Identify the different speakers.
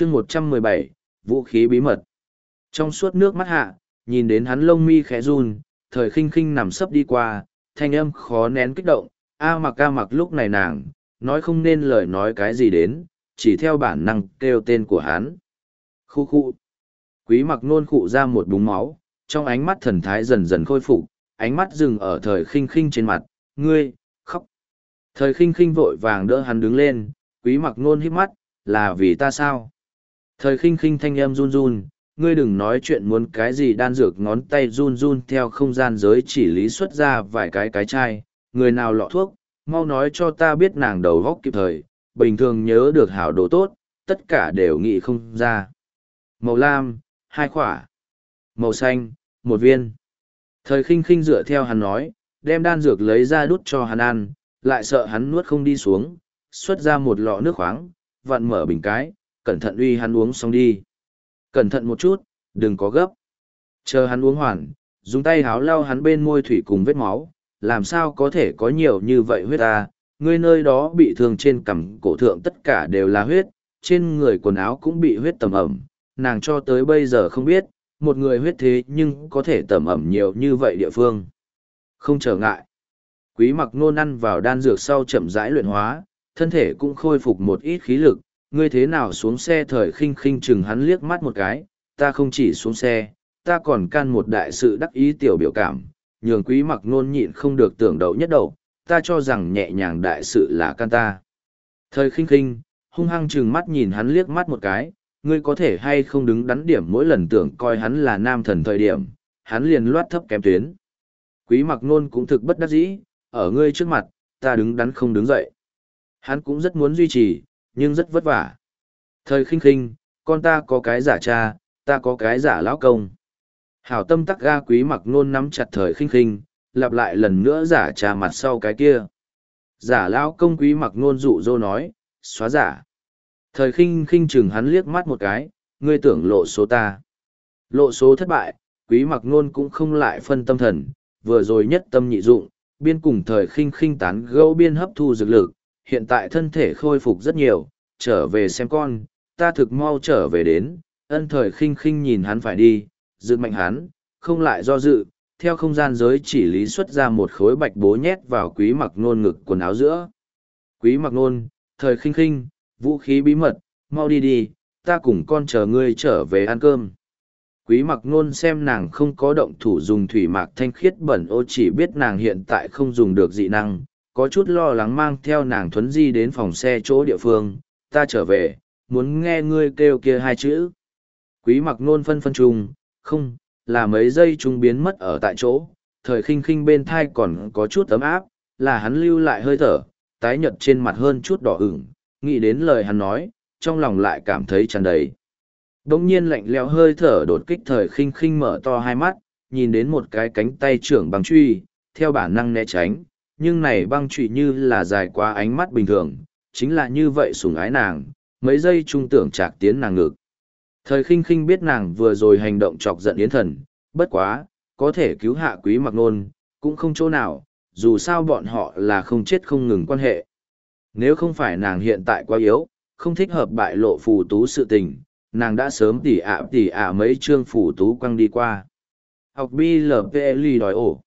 Speaker 1: chương một trăm mười bảy, vũ khí bí mật. Trong suốt nước mắt hạ, nhìn đến hắn lông mi khẽ run, thời khinh khinh nằm sấp đi qua, thanh âm khó nén kích động, a mặc a mặc lúc này nàng, nói không nên lời nói cái gì đến, chỉ theo bản năng kêu tên của hắn. Khu khu. Quý mặc nôn khụ ra một búng máu, trong ánh mắt thần thái dần dần khôi phục, ánh mắt dừng ở thời khinh khinh trên mặt, ngươi, khóc. Thời khinh khinh vội vàng đỡ hắn đứng lên, quý mặc nôn hít mắt, là vì ta sao? Thời khinh khinh thanh âm run run ngươi đừng nói chuyện muốn cái gì đan dược ngón tay run run theo không gian giới chỉ lý xuất ra vài cái cái chai, người nào lọ thuốc, mau nói cho ta biết nàng đầu góc kịp thời, bình thường nhớ được hảo đồ tốt, tất cả đều nghĩ không ra. Màu lam, hai khỏa. Màu xanh, một viên. Thời khinh khinh dựa theo hắn nói, đem đan dược lấy ra đút cho hắn ăn, lại sợ hắn nuốt không đi xuống, xuất ra một lọ nước khoáng, vặn mở bình cái, cẩn thận uy hắn uống xong đi. Cẩn thận một chút, đừng có gấp. Chờ hắn uống hoàn, dùng tay háo lau hắn bên môi thủy cùng vết máu, làm sao có thể có nhiều như vậy huyết ta, ngươi nơi đó bị thương trên cằm cổ thượng tất cả đều là huyết, trên người quần áo cũng bị huyết tầm ẩm, nàng cho tới bây giờ không biết, một người huyết thế nhưng có thể tầm ẩm nhiều như vậy địa phương. Không trở ngại. Quý mặc nôn ăn vào đan dược sau chậm rãi luyện hóa, thân thể cũng khôi phục một ít khí lực, ngươi thế nào xuống xe thời khinh khinh chừng hắn liếc mắt một cái, ta không chỉ xuống xe, ta còn can một đại sự đắc ý tiểu biểu cảm, nhường quý mặc nôn nhịn không được tưởng đầu nhất đầu, ta cho rằng nhẹ nhàng đại sự là can ta. Thời khinh khinh, hung hăng chừng mắt nhìn hắn liếc mắt một cái, ngươi có thể hay không đứng đắn điểm mỗi lần tưởng coi hắn là nam thần thời điểm, hắn liền loát thấp kém tuyến. Quý mặc nôn cũng thực bất đắc dĩ, ở ngươi trước mặt, ta đứng đắn không đứng dậy. Hắn cũng rất muốn duy trì, nhưng rất vất vả. Thời khinh khinh, con ta có cái giả cha, ta có cái giả lão công. Hảo tâm tắc ga quý mặc nôn nắm chặt thời khinh khinh, lặp lại lần nữa giả cha mặt sau cái kia. Giả lão công quý mặc nôn dụ dô nói, xóa giả. Thời khinh khinh chừng hắn liếc mắt một cái, ngươi tưởng lộ số ta. Lộ số thất bại, quý mặc nôn cũng không lại phân tâm thần, vừa rồi nhất tâm nhị dụng, biên cùng thời khinh khinh tán gẫu biên hấp thu dược lực, hiện tại thân thể khôi phục rất nhiều, trở về xem con, ta thực mau trở về đến, ân thời khinh khinh nhìn hắn phải đi, dự mạnh hắn, không lại do dự, theo không gian giới chỉ lý xuất ra một khối bạch bố nhét vào quý mặc nôn ngực quần áo giữa. Quý mặc nôn, thời khinh khinh, vũ khí bí mật, mau đi đi, ta cùng con chờ ngươi trở về ăn cơm. Quý mặc nôn xem nàng không có động thủ dùng thủy mạc thanh khiết bẩn ô chỉ biết nàng hiện tại không dùng được dị năng, có chút lo lắng mang theo nàng thuấn di đến phòng xe chỗ địa phương, ta trở về, muốn nghe ngươi kêu kia hai chữ. Quý mặc nôn phân phân trùng, không, là mấy giây chúng biến mất ở tại chỗ, thời khinh khinh bên thai còn có chút ấm áp, là hắn lưu lại hơi thở, tái nhợt trên mặt hơn chút đỏ ửng, nghĩ đến lời hắn nói, trong lòng lại cảm thấy tràn đầy. Đống nhiên lạnh lẽo hơi thở đột kích thời khinh khinh mở to hai mắt, nhìn đến một cái cánh tay trưởng bằng truy, theo bản năng né tránh, nhưng này băng trụy như là dài quá ánh mắt bình thường, chính là như vậy sủng ái nàng, mấy giây trung tưởng chạc tiến nàng ngực. Thời khinh khinh biết nàng vừa rồi hành động chọc giận yến thần, bất quá, có thể cứu hạ quý mặc nôn, cũng không chỗ nào, dù sao bọn họ là không chết không ngừng quan hệ. Nếu không phải nàng hiện tại quá yếu, không thích hợp bại lộ phù tú sự tình, nàng đã sớm tỉ ạ tỉ ạ mấy chương phù tú quăng đi qua. Học BLPLI đòi ổ.